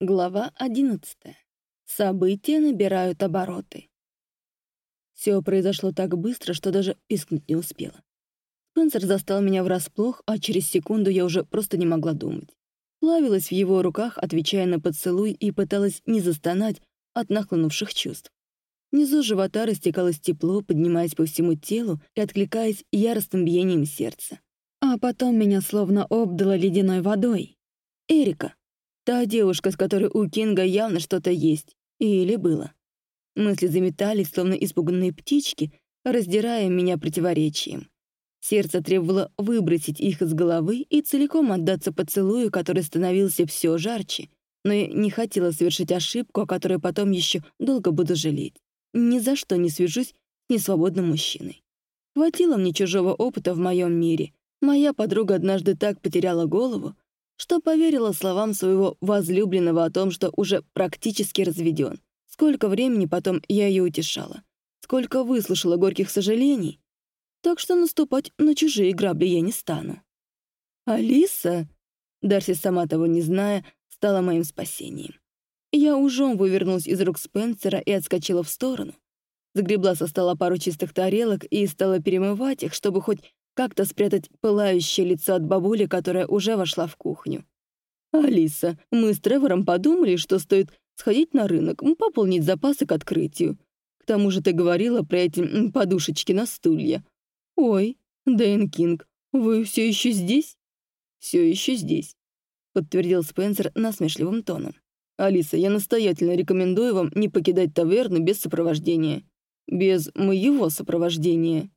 Глава 11. События набирают обороты. Все произошло так быстро, что даже пискнуть не успела. Спенсер застал меня врасплох, а через секунду я уже просто не могла думать. Плавилась в его руках, отвечая на поцелуй, и пыталась не застонать от нахлынувших чувств. Внизу живота растекалось тепло, поднимаясь по всему телу и откликаясь яростным биением сердца. А потом меня словно обдало ледяной водой. Эрика. Та девушка, с которой у Кинга явно что-то есть. Или было. Мысли заметались, словно испуганные птички, раздирая меня противоречием. Сердце требовало выбросить их из головы и целиком отдаться поцелую, который становился все жарче, но я не хотела совершить ошибку, о которой потом еще долго буду жалеть. Ни за что не свяжусь с несвободным мужчиной. Хватило мне чужого опыта в моем мире. Моя подруга однажды так потеряла голову, что поверила словам своего возлюбленного о том, что уже практически разведен. Сколько времени потом я ее утешала. Сколько выслушала горьких сожалений. Так что наступать на чужие грабли я не стану. «Алиса?» Дарси, сама того не зная, стала моим спасением. Я ужом вывернулась из рук Спенсера и отскочила в сторону. Загребла со стола пару чистых тарелок и стала перемывать их, чтобы хоть как-то спрятать пылающее лицо от бабули, которая уже вошла в кухню. «Алиса, мы с Тревором подумали, что стоит сходить на рынок, пополнить запасы к открытию. К тому же ты говорила про эти подушечки на стулья. Ой, Дэйн Кинг, вы все еще здесь?» «Все еще здесь», — подтвердил Спенсер насмешливым тоном. «Алиса, я настоятельно рекомендую вам не покидать таверну без сопровождения. Без моего сопровождения».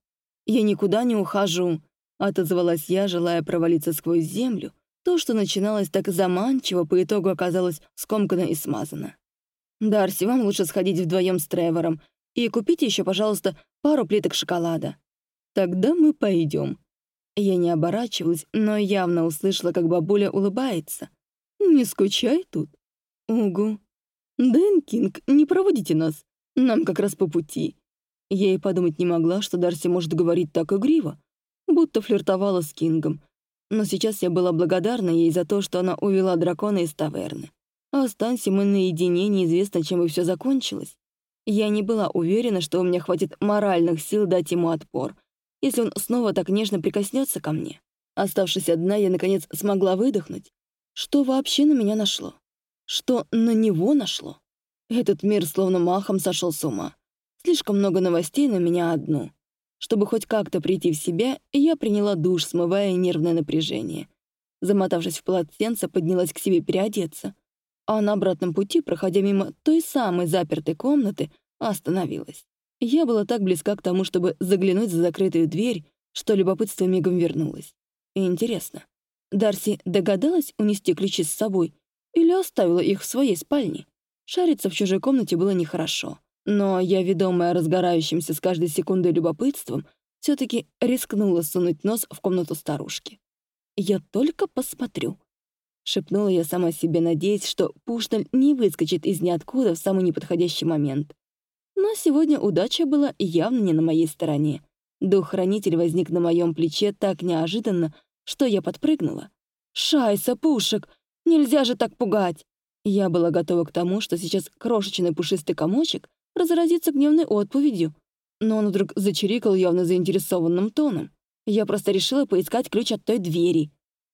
«Я никуда не ухожу», — отозвалась я, желая провалиться сквозь землю. То, что начиналось так заманчиво, по итогу оказалось скомкано и смазано. «Дарси, вам лучше сходить вдвоем с Тревором и купите еще, пожалуйста, пару плиток шоколада. Тогда мы пойдем». Я не оборачивалась, но явно услышала, как бабуля улыбается. «Не скучай тут». «Угу». «Дэн Кинг, не проводите нас. Нам как раз по пути. Я и подумать не могла, что Дарси может говорить так игриво, будто флиртовала с Кингом. Но сейчас я была благодарна ей за то, что она увела дракона из таверны. А останься мы наедине, неизвестно, чем бы все закончилось. Я не была уверена, что у меня хватит моральных сил дать ему отпор, если он снова так нежно прикоснется ко мне. Оставшись одна, я, наконец, смогла выдохнуть. Что вообще на меня нашло? Что на него нашло? Этот мир словно махом сошел с ума. Слишком много новостей на меня одну. Чтобы хоть как-то прийти в себя, я приняла душ, смывая нервное напряжение. Замотавшись в полотенце, поднялась к себе переодеться. А на обратном пути, проходя мимо той самой запертой комнаты, остановилась. Я была так близка к тому, чтобы заглянуть за закрытую дверь, что любопытство мигом вернулось. Интересно, Дарси догадалась унести ключи с собой или оставила их в своей спальне? Шариться в чужой комнате было нехорошо. Но я, ведомая разгорающимся с каждой секундой любопытством, все таки рискнула сунуть нос в комнату старушки. «Я только посмотрю», — шепнула я сама себе, надеясь, что Пушнель не выскочит из ниоткуда в самый неподходящий момент. Но сегодня удача была явно не на моей стороне. Дух-хранитель возник на моем плече так неожиданно, что я подпрыгнула. «Шайса, Пушек! Нельзя же так пугать!» Я была готова к тому, что сейчас крошечный пушистый комочек разразиться гневной отповедью. Но он вдруг зачирикал явно заинтересованным тоном. Я просто решила поискать ключ от той двери.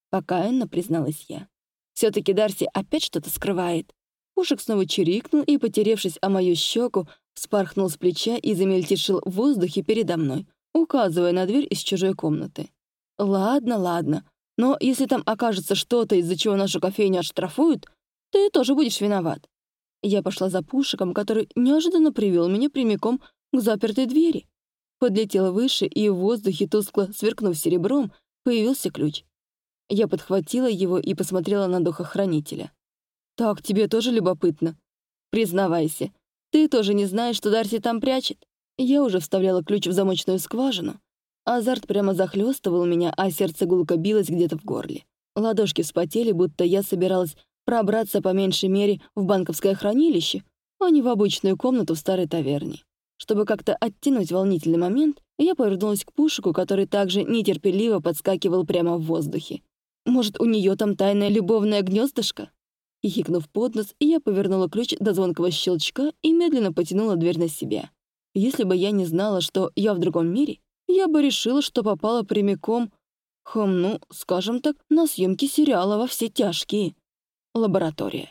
Покаянно призналась я. все таки Дарси опять что-то скрывает. Пушек снова чирикнул и, потеревшись о мою щеку, вспорхнул с плеча и замельтешил в воздухе передо мной, указывая на дверь из чужой комнаты. «Ладно, ладно, но если там окажется что-то, из-за чего нашу кофейню отштрафуют, ты тоже будешь виноват. Я пошла за Пушиком, который неожиданно привел меня прямиком к запертой двери. Подлетела выше, и в воздухе, тускло сверкнув серебром, появился ключ. Я подхватила его и посмотрела на духохранителя. «Так, тебе тоже любопытно? Признавайся, ты тоже не знаешь, что Дарси там прячет?» Я уже вставляла ключ в замочную скважину. Азарт прямо захлестывал меня, а сердце гулко билось где-то в горле. Ладошки вспотели, будто я собиралась пробраться по меньшей мере в банковское хранилище, а не в обычную комнату в старой таверне. Чтобы как-то оттянуть волнительный момент, я повернулась к Пушику, который также нетерпеливо подскакивал прямо в воздухе. Может, у нее там тайное любовное гнездышко? И хикнув под нос, я повернула ключ до звонкого щелчка и медленно потянула дверь на себя. Если бы я не знала, что я в другом мире, я бы решила, что попала прямиком, хм, ну, скажем так, на съемки сериала «Во все тяжкие». Лаборатория.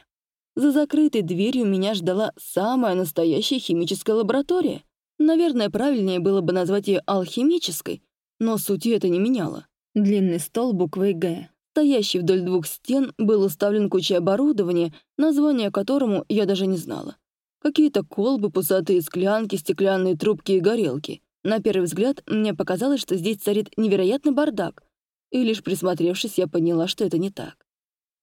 За закрытой дверью меня ждала самая настоящая химическая лаборатория. Наверное, правильнее было бы назвать ее алхимической, но сути это не меняло. Длинный стол буквой «Г», стоящий вдоль двух стен, был уставлен кучей оборудования, название которому я даже не знала. Какие-то колбы, пузатые склянки, стеклянные трубки и горелки. На первый взгляд мне показалось, что здесь царит невероятный бардак, и лишь присмотревшись, я поняла, что это не так.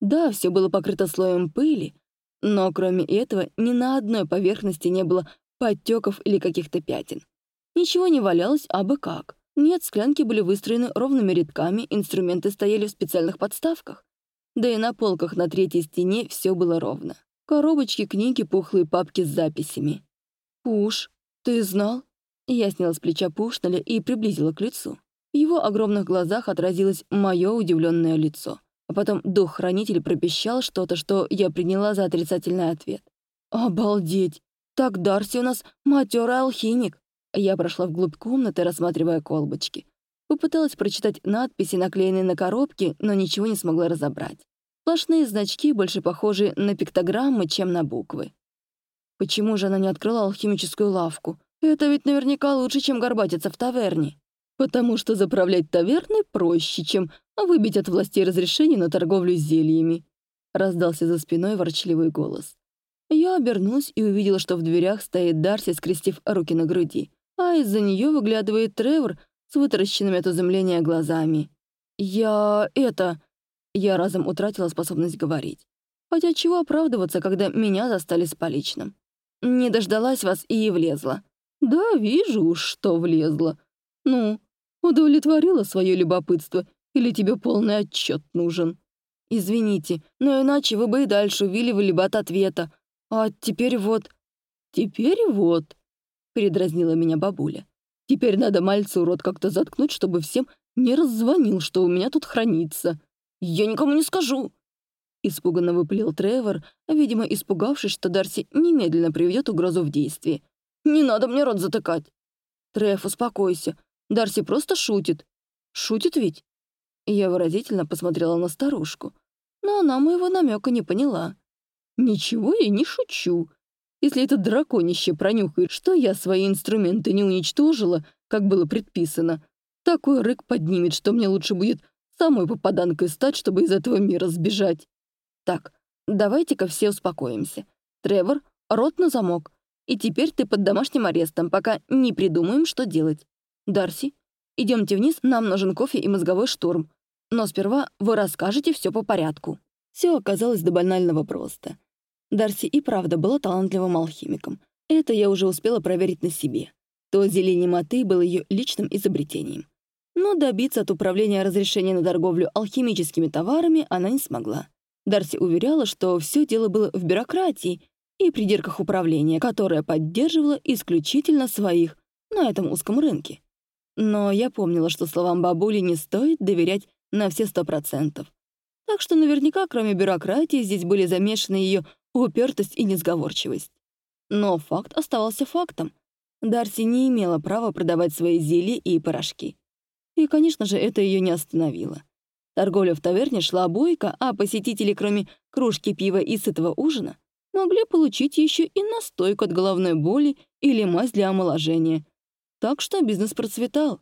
Да, все было покрыто слоем пыли, но кроме этого ни на одной поверхности не было подтеков или каких-то пятен. Ничего не валялось абы как. Нет, склянки были выстроены ровными рядками, инструменты стояли в специальных подставках. Да и на полках на третьей стене все было ровно. Коробочки, книги, пухлые папки с записями. «Пуш, ты знал?» Я сняла с плеча Пушналя и приблизила к лицу. В его огромных глазах отразилось мое удивленное лицо. А потом дух-хранитель пропищал что-то, что я приняла за отрицательный ответ. «Обалдеть! Так Дарси у нас матерый алхимик!» Я прошла вглубь комнаты, рассматривая колбочки. Попыталась прочитать надписи, наклеенные на коробке, но ничего не смогла разобрать. Сплошные значки, больше похожие на пиктограммы, чем на буквы. Почему же она не открыла алхимическую лавку? Это ведь наверняка лучше, чем горбатиться в таверне. Потому что заправлять таверной проще, чем выбить от властей разрешение на торговлю зельями. Раздался за спиной ворчливый голос. Я обернулась и увидела, что в дверях стоит Дарси, скрестив руки на груди, а из-за нее выглядывает Тревор с вытаращенными от изумления глазами. «Я... это...» Я разом утратила способность говорить. Хотя чего оправдываться, когда меня застали с поличным? Не дождалась вас и влезла. Да, вижу что влезла. Ну, удовлетворила свое любопытство или тебе полный отчет нужен? Извините, но иначе вы бы и дальше увиливали бы от ответа. А теперь вот... Теперь вот... Передразнила меня бабуля. Теперь надо мальцу рот как-то заткнуть, чтобы всем не раззвонил, что у меня тут хранится. Я никому не скажу. Испуганно выпалил Тревор, видимо, испугавшись, что Дарси немедленно приведет угрозу в действие. «Не надо мне рот затыкать!» «Трев, успокойся. Дарси просто шутит. Шутит ведь?» Я выразительно посмотрела на старушку, но она моего намека не поняла. «Ничего я не шучу. Если это драконище пронюхает, что я свои инструменты не уничтожила, как было предписано, такой рык поднимет, что мне лучше будет самой попаданкой стать, чтобы из этого мира сбежать. Так, давайте-ка все успокоимся. Тревор, рот на замок. И теперь ты под домашним арестом, пока не придумаем, что делать. Дарси, идемте вниз, нам нужен кофе и мозговой штурм. Но сперва вы расскажете все по порядку». Все оказалось до банального просто. Дарси и правда была талантливым алхимиком. Это я уже успела проверить на себе. То зелень моты был ее личным изобретением. Но добиться от управления разрешения на торговлю алхимическими товарами она не смогла. Дарси уверяла, что все дело было в бюрократии и придирках управления, которая поддерживала исключительно своих на этом узком рынке. Но я помнила, что словам бабули не стоит доверять на все сто процентов. Так что наверняка, кроме бюрократии, здесь были замешаны ее упертость и несговорчивость. Но факт оставался фактом. Дарси не имела права продавать свои зелья и порошки. И, конечно же, это ее не остановило. Торговля в таверне шла бойко, а посетители, кроме кружки пива и сытого ужина, могли получить еще и настойку от головной боли или мазь для омоложения. Так что бизнес процветал,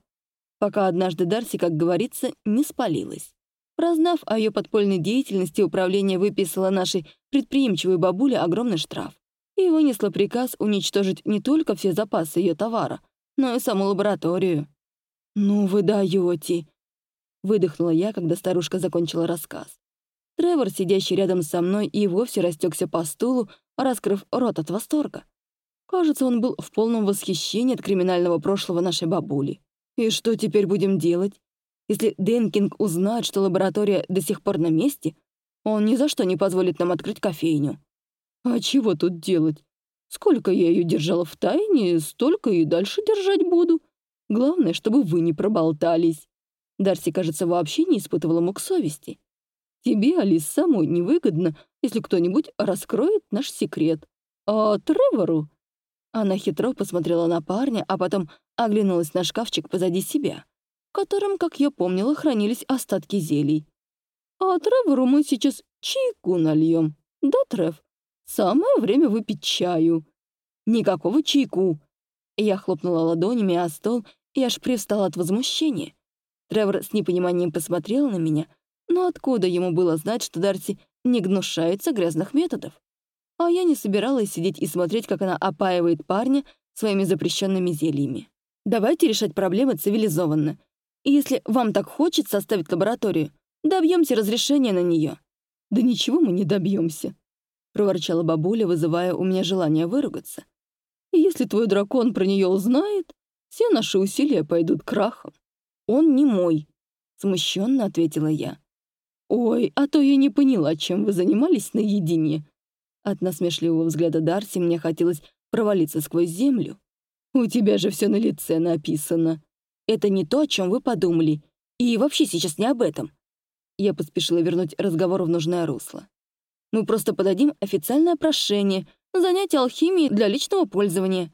пока однажды Дарси, как говорится, не спалилась. Прознав о ее подпольной деятельности, управление выписало нашей предприимчивой бабуле огромный штраф и вынесло приказ уничтожить не только все запасы ее товара, но и саму лабораторию. «Ну вы даете!» — выдохнула я, когда старушка закончила рассказ. Тревор, сидящий рядом со мной, и вовсе растекся по стулу, раскрыв рот от восторга. Кажется, он был в полном восхищении от криминального прошлого нашей бабули. И что теперь будем делать? Если Денкинг узнает, что лаборатория до сих пор на месте, он ни за что не позволит нам открыть кофейню. А чего тут делать? Сколько я ее держала в тайне, столько и дальше держать буду. Главное, чтобы вы не проболтались. Дарси, кажется, вообще не испытывала мук совести. Тебе, Алис, самой невыгодно, если кто-нибудь раскроет наш секрет. А Тревору...» Она хитро посмотрела на парня, а потом оглянулась на шкафчик позади себя, в котором, как я помнила, хранились остатки зелий. «А Тревору мы сейчас чайку нальем. Да, Трев? Самое время выпить чаю». «Никакого чайку!» Я хлопнула ладонями о стол и аж привстала от возмущения. Тревор с непониманием посмотрел на меня, но откуда ему было знать, что Дарси не гнушается грязных методов? А я не собиралась сидеть и смотреть, как она опаивает парня своими запрещенными зельями. Давайте решать проблемы цивилизованно. И если вам так хочется оставить лабораторию, добьемся разрешения на нее. Да ничего мы не добьемся, проворчала бабуля, вызывая у меня желание выругаться. И если твой дракон про нее узнает, все наши усилия пойдут крахом. Он не мой, смущенно ответила я. Ой, а то я не поняла, чем вы занимались наедине. От насмешливого взгляда Дарси мне хотелось провалиться сквозь землю. У тебя же все на лице написано. Это не то, о чем вы подумали. И вообще сейчас не об этом. Я поспешила вернуть разговор в нужное русло. Мы просто подадим официальное прошение занятие алхимией для личного пользования.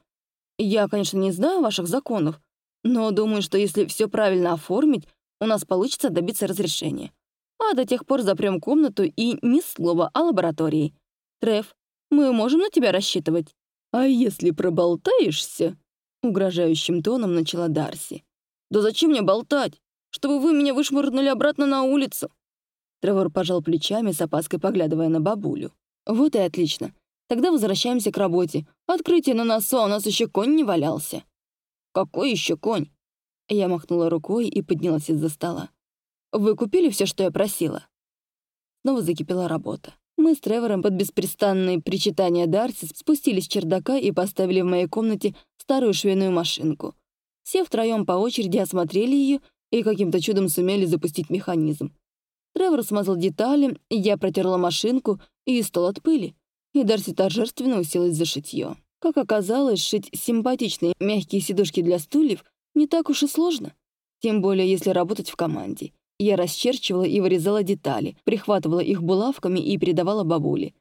Я, конечно, не знаю ваших законов, но думаю, что если все правильно оформить, у нас получится добиться разрешения. А до тех пор запрем комнату и ни слова о лаборатории. Треф, мы можем на тебя рассчитывать? А если проболтаешься? Угрожающим тоном начала Дарси. Да зачем мне болтать? Чтобы вы меня вышвырнули обратно на улицу. Тревор пожал плечами, с опаской поглядывая на бабулю. Вот и отлично. Тогда возвращаемся к работе. Открытие на носу, а у нас еще конь не валялся. Какой еще конь? Я махнула рукой и поднялась из-за стола. Вы купили все, что я просила? Снова закипела работа. Мы с Тревором под беспрестанные причитания Дарси спустились с чердака и поставили в моей комнате старую швейную машинку. Все втроем по очереди осмотрели ее и каким-то чудом сумели запустить механизм. Тревор смазал детали, я протерла машинку и стол от пыли и Дарси торжественно уселась за шитье. Как оказалось, шить симпатичные мягкие сидушки для стульев не так уж и сложно. Тем более, если работать в команде. Я расчерчивала и вырезала детали, прихватывала их булавками и передавала бабуле.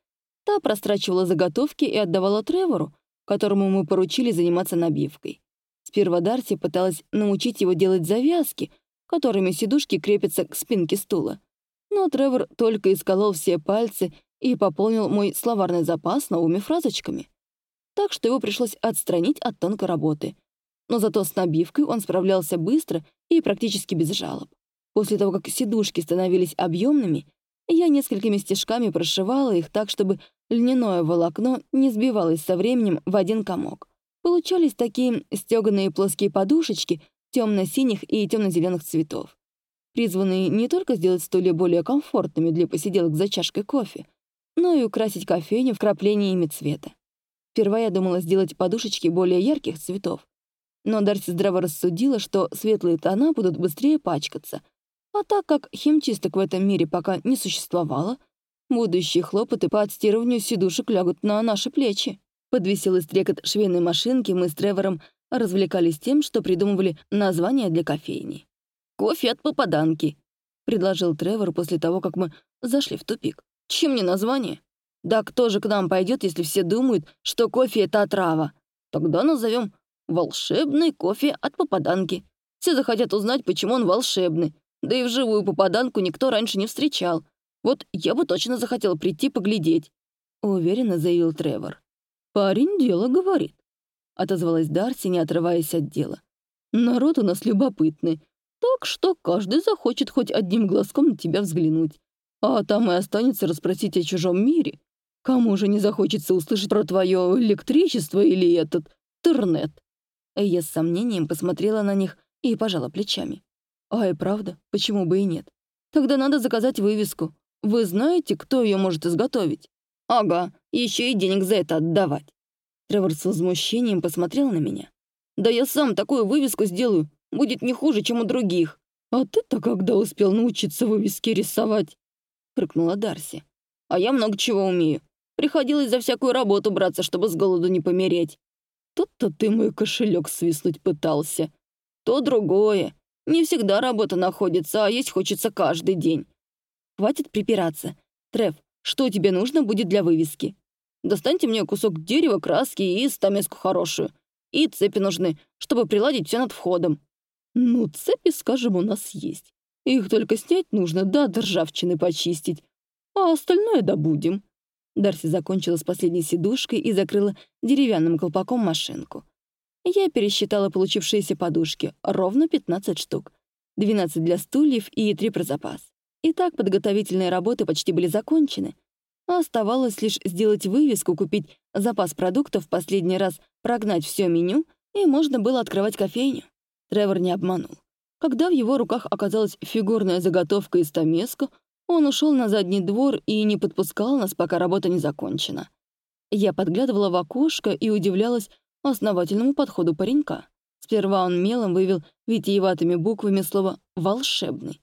Та прострачивала заготовки и отдавала Тревору, которому мы поручили заниматься набивкой. Сперва Дарси пыталась научить его делать завязки, которыми сидушки крепятся к спинке стула. Но Тревор только исколол все пальцы и пополнил мой словарный запас новыми фразочками. Так что его пришлось отстранить от тонкой работы. Но зато с набивкой он справлялся быстро и практически без жалоб. После того, как сидушки становились объемными, я несколькими стежками прошивала их так, чтобы льняное волокно не сбивалось со временем в один комок. Получались такие стеганые плоские подушечки темно-синих и темно-зеленых цветов, призванные не только сделать стулья более комфортными для посиделок за чашкой кофе, но и украсить кофейню вкраплениями цвета. Сперва я думала сделать подушечки более ярких цветов, но Дарси здраво рассудила, что светлые тона будут быстрее пачкаться, а так как химчисток в этом мире пока не существовало, будущие хлопоты по отстирыванию сидушек лягут на наши плечи. Под веселый стрекот швейной машинки мы с Тревором развлекались тем, что придумывали названия для кофейни. «Кофе от попаданки», — предложил Тревор после того, как мы зашли в тупик. Чем не название? Да кто же к нам пойдет, если все думают, что кофе — это отрава? Тогда назовем «волшебный кофе от попаданки». Все захотят узнать, почему он волшебный. Да и вживую попаданку никто раньше не встречал. Вот я бы точно захотел прийти поглядеть», — уверенно заявил Тревор. «Парень дело говорит», — отозвалась Дарси, не отрываясь от дела. «Народ у нас любопытный, так что каждый захочет хоть одним глазком на тебя взглянуть. А там и останется расспросить о чужом мире. Кому же не захочется услышать про твое электричество или этот интернет? Я с сомнением посмотрела на них и пожала плечами. А и правда, почему бы и нет? Тогда надо заказать вывеску. Вы знаете, кто ее может изготовить? Ага, еще и денег за это отдавать. Тревор с возмущением посмотрел на меня. Да я сам такую вывеску сделаю. Будет не хуже, чем у других. А ты-то когда успел научиться вывески рисовать? фыркнула Дарси. «А я много чего умею. Приходилось за всякую работу браться, чтобы с голоду не помереть. Тут-то ты мой кошелек свистнуть пытался. То другое. Не всегда работа находится, а есть хочется каждый день. хватит припираться. Треф, что тебе нужно будет для вывески? Достаньте мне кусок дерева, краски и стамеску хорошую. И цепи нужны, чтобы приладить все над входом. Ну, цепи, скажем, у нас есть. Их только снять нужно, да ржавчины почистить. А остальное добудем. Дарси закончила с последней сидушкой и закрыла деревянным колпаком машинку. Я пересчитала получившиеся подушки, ровно 15 штук. 12 для стульев и 3 про запас. Итак, подготовительные работы почти были закончены. Оставалось лишь сделать вывеску, купить запас продуктов, последний раз прогнать все меню, и можно было открывать кофейню. Тревор не обманул. Когда в его руках оказалась фигурная заготовка из томеска, он ушел на задний двор и не подпускал нас, пока работа не закончена. Я подглядывала в окошко и удивлялась основательному подходу паренька. Сперва он мелом вывел витиеватыми буквами слово «волшебный»,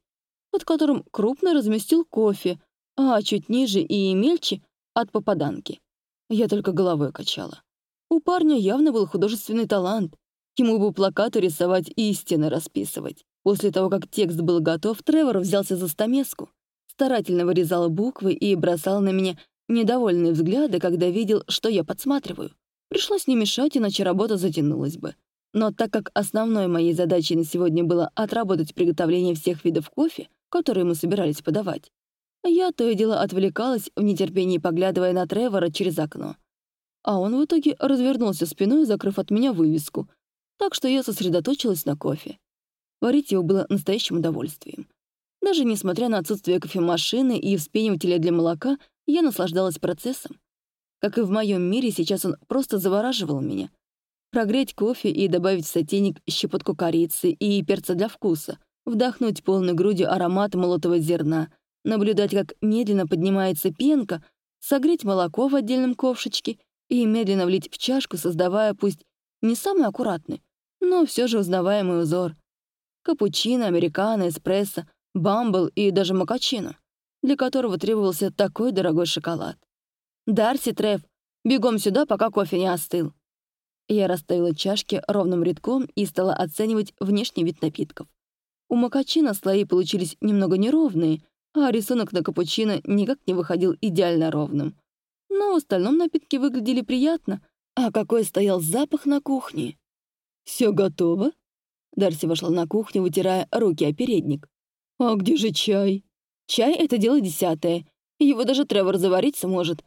под которым крупно разместил кофе, а чуть ниже и мельче — от попаданки. Я только головой качала. У парня явно был художественный талант. Ему бы плакаты рисовать и стены расписывать. После того, как текст был готов, Тревор взялся за стамеску, старательно вырезал буквы и бросал на меня недовольные взгляды, когда видел, что я подсматриваю. Пришлось не мешать, иначе работа затянулась бы. Но так как основной моей задачей на сегодня было отработать приготовление всех видов кофе, которые мы собирались подавать, я то и дело отвлекалась, в нетерпении поглядывая на Тревора через окно. А он в итоге развернулся спиной, закрыв от меня вывеску, так что я сосредоточилась на кофе. Варить его было настоящим удовольствием. Даже несмотря на отсутствие кофемашины и вспенивателя для молока, я наслаждалась процессом. Как и в моем мире, сейчас он просто завораживал меня. Прогреть кофе и добавить в сотейник щепотку корицы и перца для вкуса, вдохнуть полной грудью аромат молотого зерна, наблюдать, как медленно поднимается пенка, согреть молоко в отдельном ковшичке и медленно влить в чашку, создавая пусть не самый аккуратный, но все же узнаваемый узор. Капучино, американо, эспрессо, бамбл и даже макачино, для которого требовался такой дорогой шоколад. «Дарси, Треф, бегом сюда, пока кофе не остыл». Я расставила чашки ровным рядком и стала оценивать внешний вид напитков. У макачино слои получились немного неровные, а рисунок на капучино никак не выходил идеально ровным. Но в остальном напитки выглядели приятно. А какой стоял запах на кухне! Все готово?» Дарси вошла на кухню, вытирая руки о передник. «А где же чай?» «Чай — это дело десятое. Его даже Тревор заварить сможет.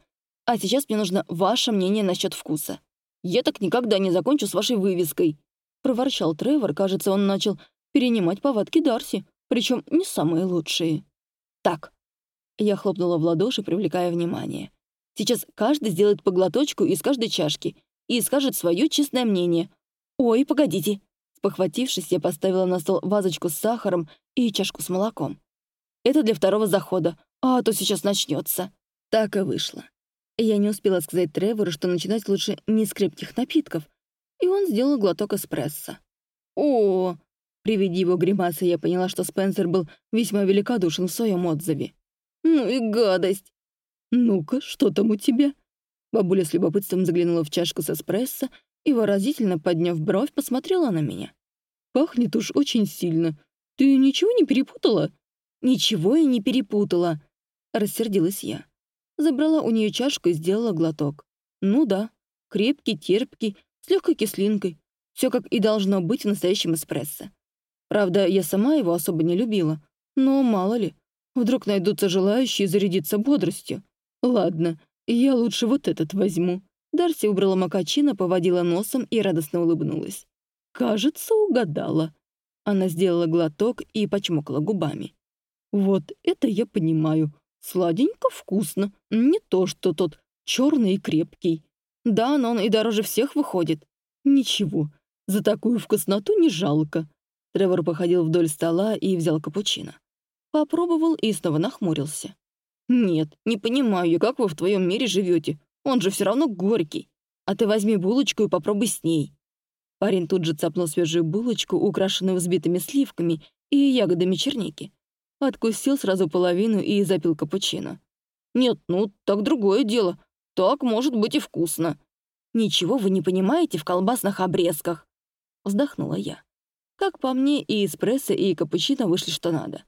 А сейчас мне нужно ваше мнение насчет вкуса. Я так никогда не закончу с вашей вывеской», — проворчал Тревор. Кажется, он начал перенимать повадки Дарси, причем не самые лучшие. «Так». Я хлопнула в ладоши, привлекая внимание. «Сейчас каждый сделает по глоточку из каждой чашки и скажет свое честное мнение. Ой, погодите». Спохватившись, я поставила на стол вазочку с сахаром и чашку с молоком. «Это для второго захода, а то сейчас начнется. Так и вышло. Я не успела сказать Тревору, что начинать лучше не с крепких напитков, и он сделал глоток эспрессо. О, при виде его гримасы я поняла, что Спенсер был весьма великодушен в своем отзыве. Ну и гадость. Ну-ка, что там у тебя? Бабуля с любопытством заглянула в чашку с эспрессо и, выразительно подняв бровь, посмотрела на меня. «Пахнет уж очень сильно. Ты ничего не перепутала?» «Ничего я не перепутала», — рассердилась я. Забрала у нее чашку и сделала глоток. Ну да, крепкий, терпкий, с легкой кислинкой. Все как и должно быть в настоящем эспрессо. Правда, я сама его особо не любила. Но мало ли, вдруг найдутся желающие зарядиться бодростью. Ладно, я лучше вот этот возьму. Дарси убрала макачино, поводила носом и радостно улыбнулась. «Кажется, угадала». Она сделала глоток и почмокала губами. «Вот это я понимаю. Сладенько, вкусно. Не то, что тот черный и крепкий. Да, но он и дороже всех выходит. Ничего, за такую вкусноту не жалко. Тревор походил вдоль стола и взял капучино. Попробовал и снова нахмурился. «Нет, не понимаю я, как вы в твоем мире живете. Он же все равно горький. А ты возьми булочку и попробуй с ней». Парень тут же цапнул свежую булочку, украшенную взбитыми сливками и ягодами черники. Откусил сразу половину и запил капучино. «Нет, ну, так другое дело. Так может быть и вкусно». «Ничего вы не понимаете в колбасных обрезках», — вздохнула я. Как по мне, и эспрессо, и капучино вышли что надо.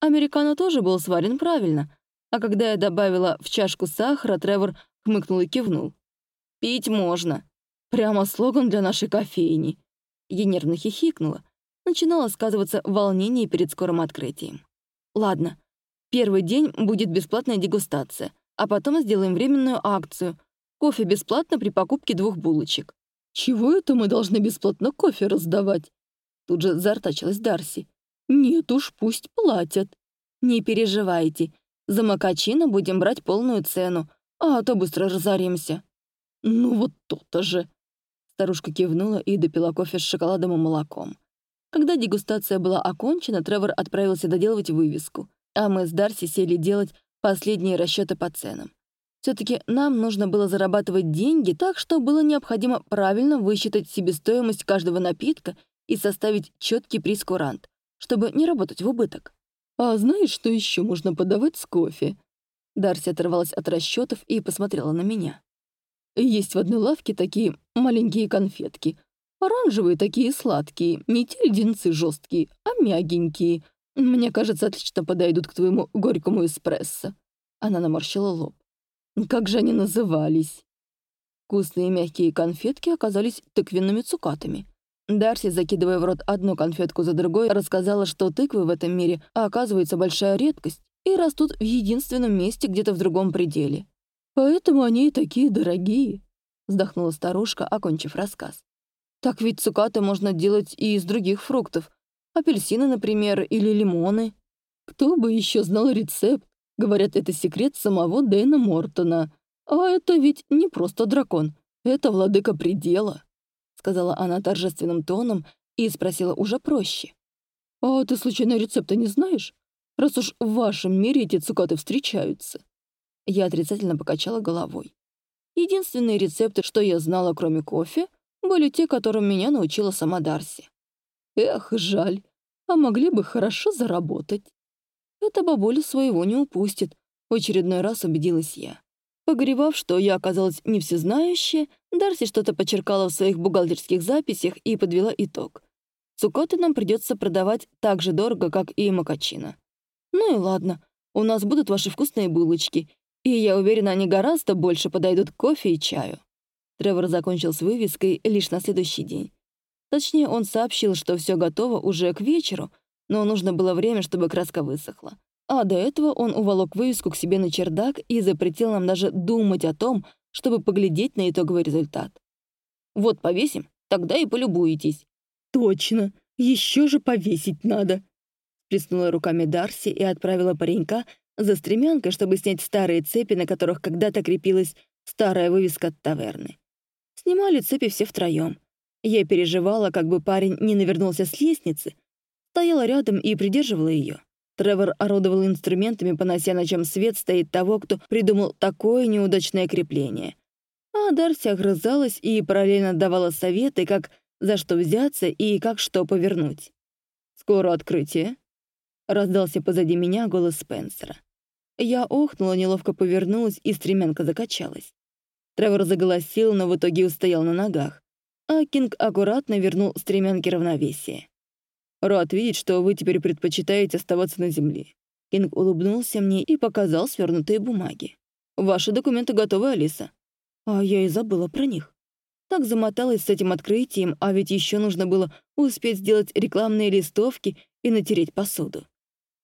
Американо тоже был сварен правильно, а когда я добавила в чашку сахара, Тревор хмыкнул и кивнул. «Пить можно. Прямо слоган для нашей кофейни». Я нервно хихикнула. Начинало сказываться волнение перед скорым открытием. «Ладно, первый день будет бесплатная дегустация, а потом сделаем временную акцию. Кофе бесплатно при покупке двух булочек». «Чего это мы должны бесплатно кофе раздавать?» Тут же зартачилась Дарси. «Нет уж, пусть платят». «Не переживайте, за макачино будем брать полную цену, а то быстро разоримся». «Ну вот то-то же». Старушка кивнула и допила кофе с шоколадом и молоком. Когда дегустация была окончена, Тревор отправился доделывать вывеску, а мы с Дарси сели делать последние расчеты по ценам. Все-таки нам нужно было зарабатывать деньги, так что было необходимо правильно высчитать себестоимость каждого напитка и составить четкий прескурант, чтобы не работать в убыток. «А знаешь, что еще можно подавать с кофе?» Дарси оторвалась от расчетов и посмотрела на меня. «Есть в одной лавке такие маленькие конфетки. Оранжевые такие сладкие, не те леденцы жесткие, а мягенькие. Мне кажется, отлично подойдут к твоему горькому эспрессо». Она наморщила лоб. «Как же они назывались?» Вкусные мягкие конфетки оказались тыквенными цукатами. Дарси, закидывая в рот одну конфетку за другой, рассказала, что тыквы в этом мире оказывается большая редкость и растут в единственном месте где-то в другом пределе. «Поэтому они и такие дорогие», — вздохнула старушка, окончив рассказ. «Так ведь цукаты можно делать и из других фруктов. Апельсины, например, или лимоны. Кто бы еще знал рецепт? Говорят, это секрет самого Дэна Мортона. А это ведь не просто дракон, это владыка предела» сказала она торжественным тоном и спросила уже проще. «А ты случайно рецепта не знаешь? Раз уж в вашем мире эти цукаты встречаются». Я отрицательно покачала головой. Единственные рецепты, что я знала, кроме кофе, были те, которым меня научила сама Дарси. Эх, жаль, а могли бы хорошо заработать. Эта бабуля своего не упустит, в очередной раз убедилась я. Погревав, что я оказалась не всезнающая, Дарси что-то подчеркала в своих бухгалтерских записях и подвела итог. Цукоты нам придется продавать так же дорого, как и макачино. Ну и ладно, у нас будут ваши вкусные булочки, и я уверена, они гораздо больше подойдут к кофе и чаю. Тревор закончил с вывеской лишь на следующий день. Точнее, он сообщил, что все готово уже к вечеру, но нужно было время, чтобы краска высохла. А до этого он уволок вывеску к себе на чердак и запретил нам даже думать о том, чтобы поглядеть на итоговый результат. «Вот повесим, тогда и полюбуетесь». «Точно, еще же повесить надо», — плеснула руками Дарси и отправила паренька за стремянкой, чтобы снять старые цепи, на которых когда-то крепилась старая вывеска таверны. Снимали цепи все втроем. Я переживала, как бы парень не навернулся с лестницы, стояла рядом и придерживала ее. Тревор орудовал инструментами, понося на чем свет стоит того, кто придумал такое неудачное крепление. А Дарси огрызалась и параллельно давала советы, как за что взяться и как что повернуть. «Скоро открытие», — раздался позади меня голос Спенсера. Я охнула, неловко повернулась, и стремянка закачалась. Тревор заголосил, но в итоге устоял на ногах, а Кинг аккуратно вернул стремянке равновесие. Рад видеть, что вы теперь предпочитаете оставаться на земле». Кинг улыбнулся мне и показал свернутые бумаги. «Ваши документы готовы, Алиса». А я и забыла про них. Так замоталась с этим открытием, а ведь еще нужно было успеть сделать рекламные листовки и натереть посуду.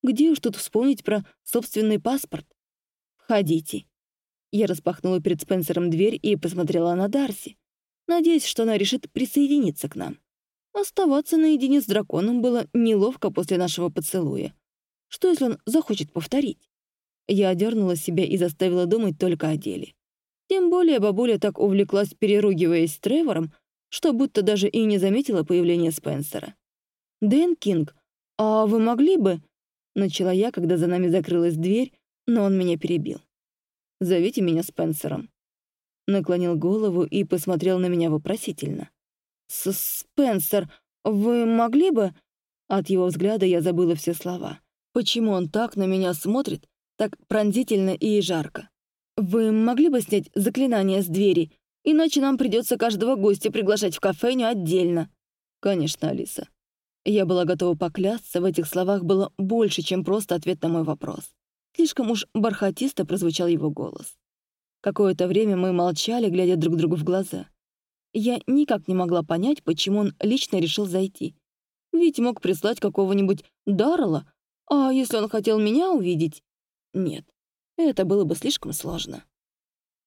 Где уж тут вспомнить про собственный паспорт? «Входите». Я распахнула перед Спенсером дверь и посмотрела на Дарси, надеясь, что она решит присоединиться к нам. Оставаться наедине с драконом было неловко после нашего поцелуя. Что, если он захочет повторить? Я одернула себя и заставила думать только о деле. Тем более бабуля так увлеклась, переругиваясь с Тревором, что будто даже и не заметила появления Спенсера. «Дэн Кинг, а вы могли бы...» Начала я, когда за нами закрылась дверь, но он меня перебил. «Зовите меня Спенсером». Наклонил голову и посмотрел на меня вопросительно. «Спенсер, вы могли бы...» От его взгляда я забыла все слова. Почему он так на меня смотрит, так пронзительно и жарко? «Вы могли бы снять заклинание с двери, иначе нам придется каждого гостя приглашать в кофейню отдельно». «Конечно, Алиса». Я была готова поклясться, в этих словах было больше, чем просто ответ на мой вопрос. Слишком уж бархатисто прозвучал его голос. Какое-то время мы молчали, глядя друг другу в глаза. Я никак не могла понять, почему он лично решил зайти. Ведь мог прислать какого-нибудь Даррелла, а если он хотел меня увидеть? Нет, это было бы слишком сложно.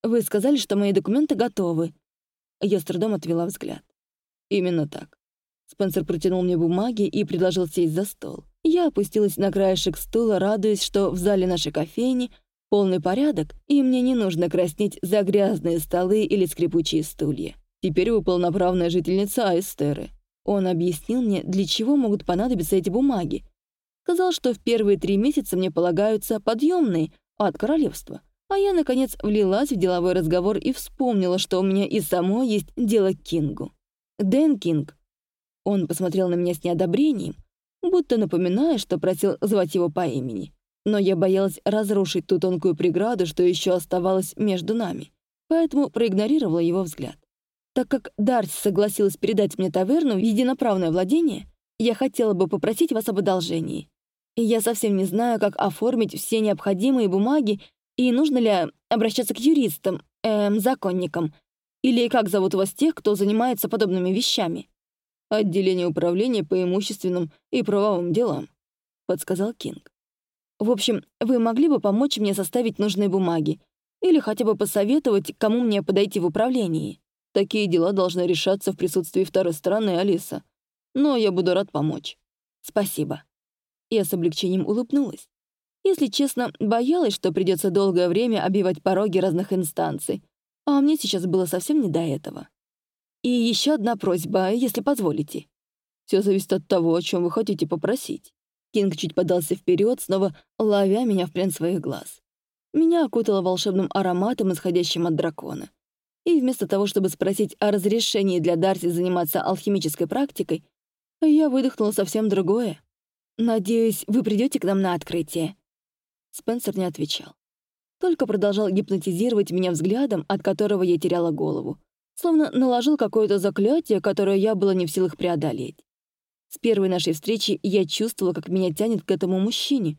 Вы сказали, что мои документы готовы. Я с трудом отвела взгляд. Именно так. Спенсер протянул мне бумаги и предложил сесть за стол. Я опустилась на краешек стула, радуясь, что в зале нашей кофейни полный порядок, и мне не нужно краснеть за грязные столы или скрипучие стулья. Теперь вы полноправная жительница Айстеры. Он объяснил мне, для чего могут понадобиться эти бумаги. Сказал, что в первые три месяца мне полагаются подъемные от королевства. А я, наконец, влилась в деловой разговор и вспомнила, что у меня и само есть дело к Кингу. Дэн Кинг он посмотрел на меня с неодобрением, будто напоминая, что просил звать его по имени. Но я боялась разрушить ту тонкую преграду, что еще оставалась между нами, поэтому проигнорировала его взгляд. Так как Дарси согласилась передать мне таверну в единоправное владение, я хотела бы попросить вас об одолжении. Я совсем не знаю, как оформить все необходимые бумаги и нужно ли обращаться к юристам, эм, законникам, или как зовут вас тех, кто занимается подобными вещами. «Отделение управления по имущественным и правовым делам», — подсказал Кинг. «В общем, вы могли бы помочь мне составить нужные бумаги или хотя бы посоветовать, кому мне подойти в управлении. Такие дела должны решаться в присутствии второй стороны, Алиса. Но я буду рад помочь. Спасибо». Я с облегчением улыбнулась. Если честно, боялась, что придется долгое время обивать пороги разных инстанций, а мне сейчас было совсем не до этого. И еще одна просьба, если позволите. Все зависит от того, о чем вы хотите попросить. Кинг чуть подался вперед, снова ловя меня в плен своих глаз. Меня окутало волшебным ароматом, исходящим от дракона. И вместо того, чтобы спросить о разрешении для Дарси заниматься алхимической практикой, я выдохнула совсем другое. «Надеюсь, вы придете к нам на открытие?» Спенсер не отвечал. Только продолжал гипнотизировать меня взглядом, от которого я теряла голову словно наложил какое-то заклятие, которое я была не в силах преодолеть. С первой нашей встречи я чувствовала, как меня тянет к этому мужчине.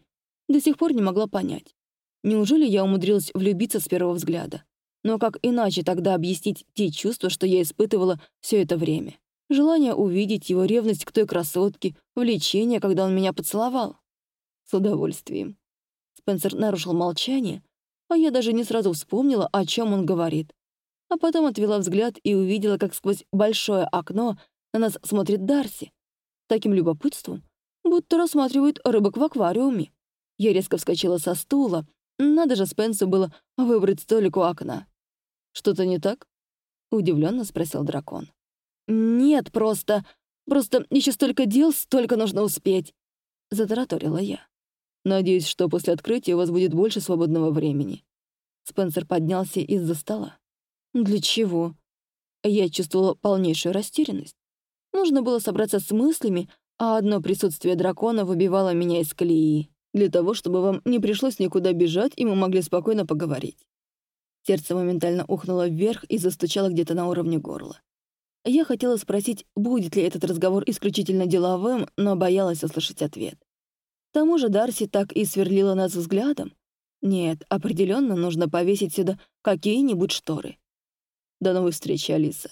До сих пор не могла понять. Неужели я умудрилась влюбиться с первого взгляда? Но как иначе тогда объяснить те чувства, что я испытывала все это время? Желание увидеть его, ревность к той красотке, влечение, когда он меня поцеловал. С удовольствием. Спенсер нарушил молчание, а я даже не сразу вспомнила, о чем он говорит а потом отвела взгляд и увидела, как сквозь большое окно на нас смотрит Дарси. Таким любопытством, будто рассматривает рыбок в аквариуме. Я резко вскочила со стула. Надо же Спенсу было выбрать столик у окна. «Что-то не так?» — удивленно спросил дракон. «Нет, просто... Просто еще столько дел, столько нужно успеть», — затараторила я. «Надеюсь, что после открытия у вас будет больше свободного времени». Спенсер поднялся из-за стола. Для чего? Я чувствовала полнейшую растерянность. Нужно было собраться с мыслями, а одно присутствие дракона выбивало меня из колеи. Для того, чтобы вам не пришлось никуда бежать, и мы могли спокойно поговорить. Сердце моментально ухнуло вверх и застучало где-то на уровне горла. Я хотела спросить, будет ли этот разговор исключительно деловым, но боялась услышать ответ. К тому же Дарси так и сверлила нас взглядом. Нет, определенно нужно повесить сюда какие-нибудь шторы. До новой встречи, Алиса».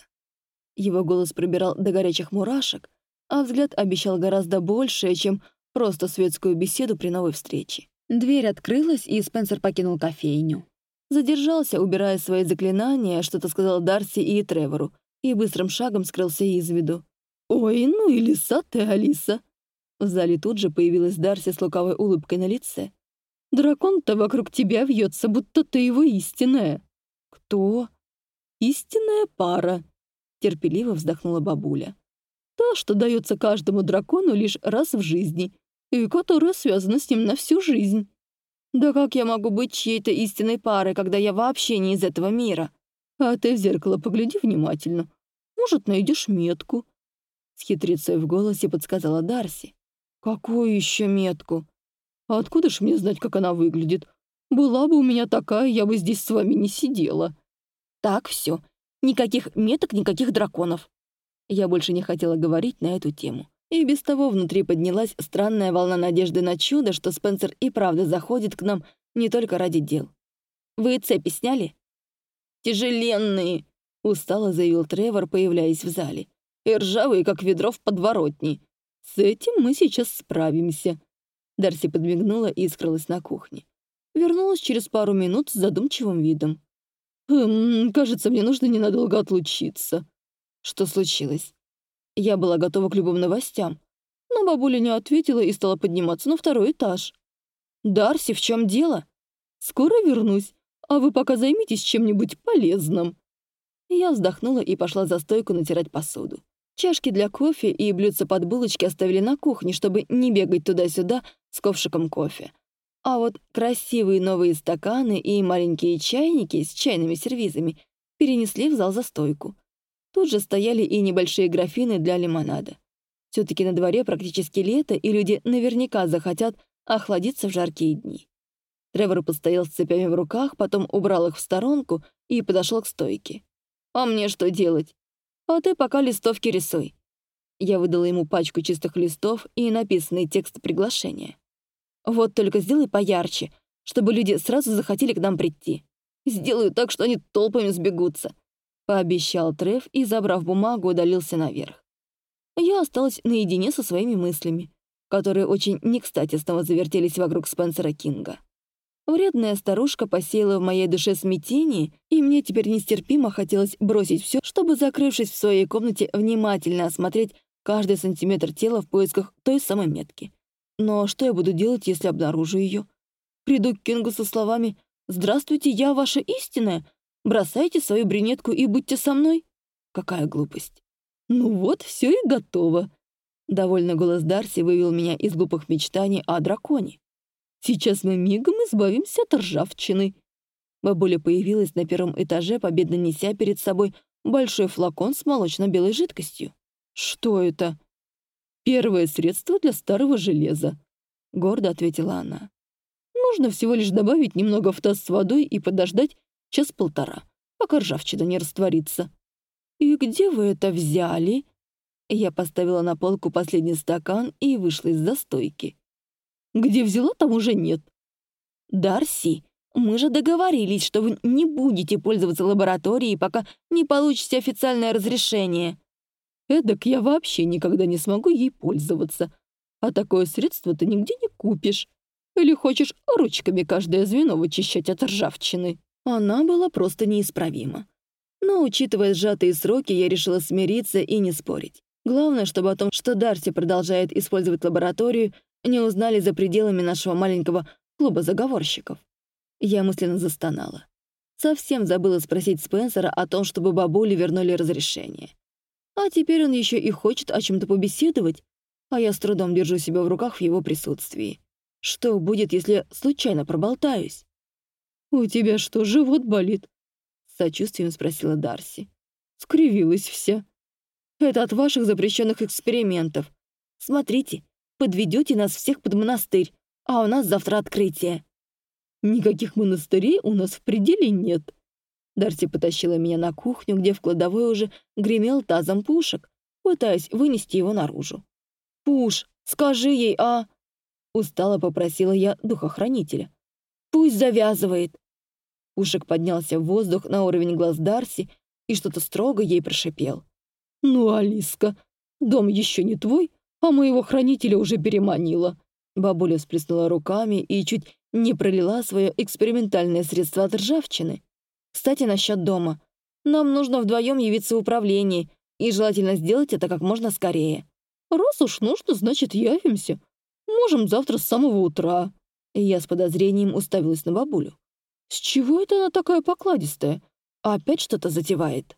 Его голос пробирал до горячих мурашек, а взгляд обещал гораздо большее, чем просто светскую беседу при новой встрече. Дверь открылась, и Спенсер покинул кофейню. Задержался, убирая свои заклинания, что-то сказал Дарси и Тревору, и быстрым шагом скрылся из виду. «Ой, ну и лиса ты, Алиса!» В зале тут же появилась Дарси с лукавой улыбкой на лице. «Дракон-то вокруг тебя вьется, будто ты его истинная». «Кто?» Истинная пара», — терпеливо вздохнула бабуля. «Та, что дается каждому дракону лишь раз в жизни, и которая связана с ним на всю жизнь. Да как я могу быть чьей-то истинной парой, когда я вообще не из этого мира? А ты в зеркало погляди внимательно. Может, найдешь метку?» С хитрецой в голосе подсказала Дарси. «Какую еще метку? Откуда ж мне знать, как она выглядит? Была бы у меня такая, я бы здесь с вами не сидела». Так, все. Никаких меток, никаких драконов. Я больше не хотела говорить на эту тему. И без того внутри поднялась странная волна надежды на чудо, что Спенсер и правда заходит к нам не только ради дел. «Вы цепи сняли?» «Тяжеленные!» — устало заявил Тревор, появляясь в зале. «И ржавые, как ведро в подворотне. С этим мы сейчас справимся». Дарси подмигнула и скрылась на кухне. Вернулась через пару минут с задумчивым видом. «Эм, кажется, мне нужно ненадолго отлучиться». Что случилось? Я была готова к любым новостям, но бабуля не ответила и стала подниматься на второй этаж. «Дарси, в чем дело?» «Скоро вернусь, а вы пока займитесь чем-нибудь полезным». Я вздохнула и пошла за стойку натирать посуду. Чашки для кофе и блюдца под булочки оставили на кухне, чтобы не бегать туда-сюда с ковшиком кофе. А вот красивые новые стаканы и маленькие чайники с чайными сервизами перенесли в зал за стойку. Тут же стояли и небольшие графины для лимонада. все таки на дворе практически лето, и люди наверняка захотят охладиться в жаркие дни. Тревор постоял с цепями в руках, потом убрал их в сторонку и подошел к стойке. «А мне что делать?» «А ты пока листовки рисуй». Я выдала ему пачку чистых листов и написанный текст приглашения. «Вот только сделай поярче, чтобы люди сразу захотели к нам прийти. Сделаю так, что они толпами сбегутся пообещал Треф и, забрав бумагу, удалился наверх. Я осталась наедине со своими мыслями, которые очень не кстати снова завертелись вокруг Спенсера Кинга. Вредная старушка посеяла в моей душе смятение, и мне теперь нестерпимо хотелось бросить все, чтобы, закрывшись в своей комнате, внимательно осмотреть каждый сантиметр тела в поисках той самой метки. Но что я буду делать, если обнаружу ее? Приду к Кингу со словами «Здравствуйте, я ваша истинная, Бросайте свою брюнетку и будьте со мной. Какая глупость. Ну вот, все и готово. Довольно голос Дарси вывел меня из глупых мечтаний о драконе. Сейчас мы мигом избавимся от ржавчины. Бабуля появилась на первом этаже, победно неся перед собой большой флакон с молочно-белой жидкостью. «Что это?» «Первое средство для старого железа», — гордо ответила она. «Нужно всего лишь добавить немного в таз с водой и подождать, час-полтора, пока ржавчина не растворится. «И где вы это взяли?» Я поставила на полку последний стакан и вышла из застойки. «Где взяла, там уже нет». «Дарси, мы же договорились, что вы не будете пользоваться лабораторией, пока не получите официальное разрешение». «Эдак я вообще никогда не смогу ей пользоваться. А такое средство ты нигде не купишь. Или хочешь ручками каждое звено вычищать от ржавчины?» Она была просто неисправима. Но, учитывая сжатые сроки, я решила смириться и не спорить. Главное, чтобы о том, что Дарси продолжает использовать лабораторию, не узнали за пределами нашего маленького клуба заговорщиков. Я мысленно застонала. Совсем забыла спросить Спенсера о том, чтобы бабуле вернули разрешение. А теперь он еще и хочет о чем-то побеседовать, а я с трудом держу себя в руках в его присутствии. Что будет, если случайно проболтаюсь? «У тебя что, живот болит?» С сочувствием спросила Дарси. Скривилась вся. «Это от ваших запрещенных экспериментов. Смотрите, подведете нас всех под монастырь, а у нас завтра открытие». «Никаких монастырей у нас в пределе нет». Дарси потащила меня на кухню, где в кладовой уже гремел тазом пушек, пытаясь вынести его наружу. «Пуш, скажи ей, а...» Устало попросила я духохранителя. «Пусть завязывает. Ушек поднялся в воздух на уровень глаз Дарси и что-то строго ей прошипел. «Ну, Алиска, дом еще не твой, а моего хранителя уже переманила». Бабуля всплеснула руками и чуть не пролила свое экспериментальное средство от ржавчины. «Кстати, насчет дома. Нам нужно вдвоем явиться в управление, и желательно сделать это как можно скорее. Раз уж нужно, значит, явимся. Можем завтра с самого утра». Я с подозрением уставилась на бабулю. С чего это она такая покладистая? Опять что-то затевает?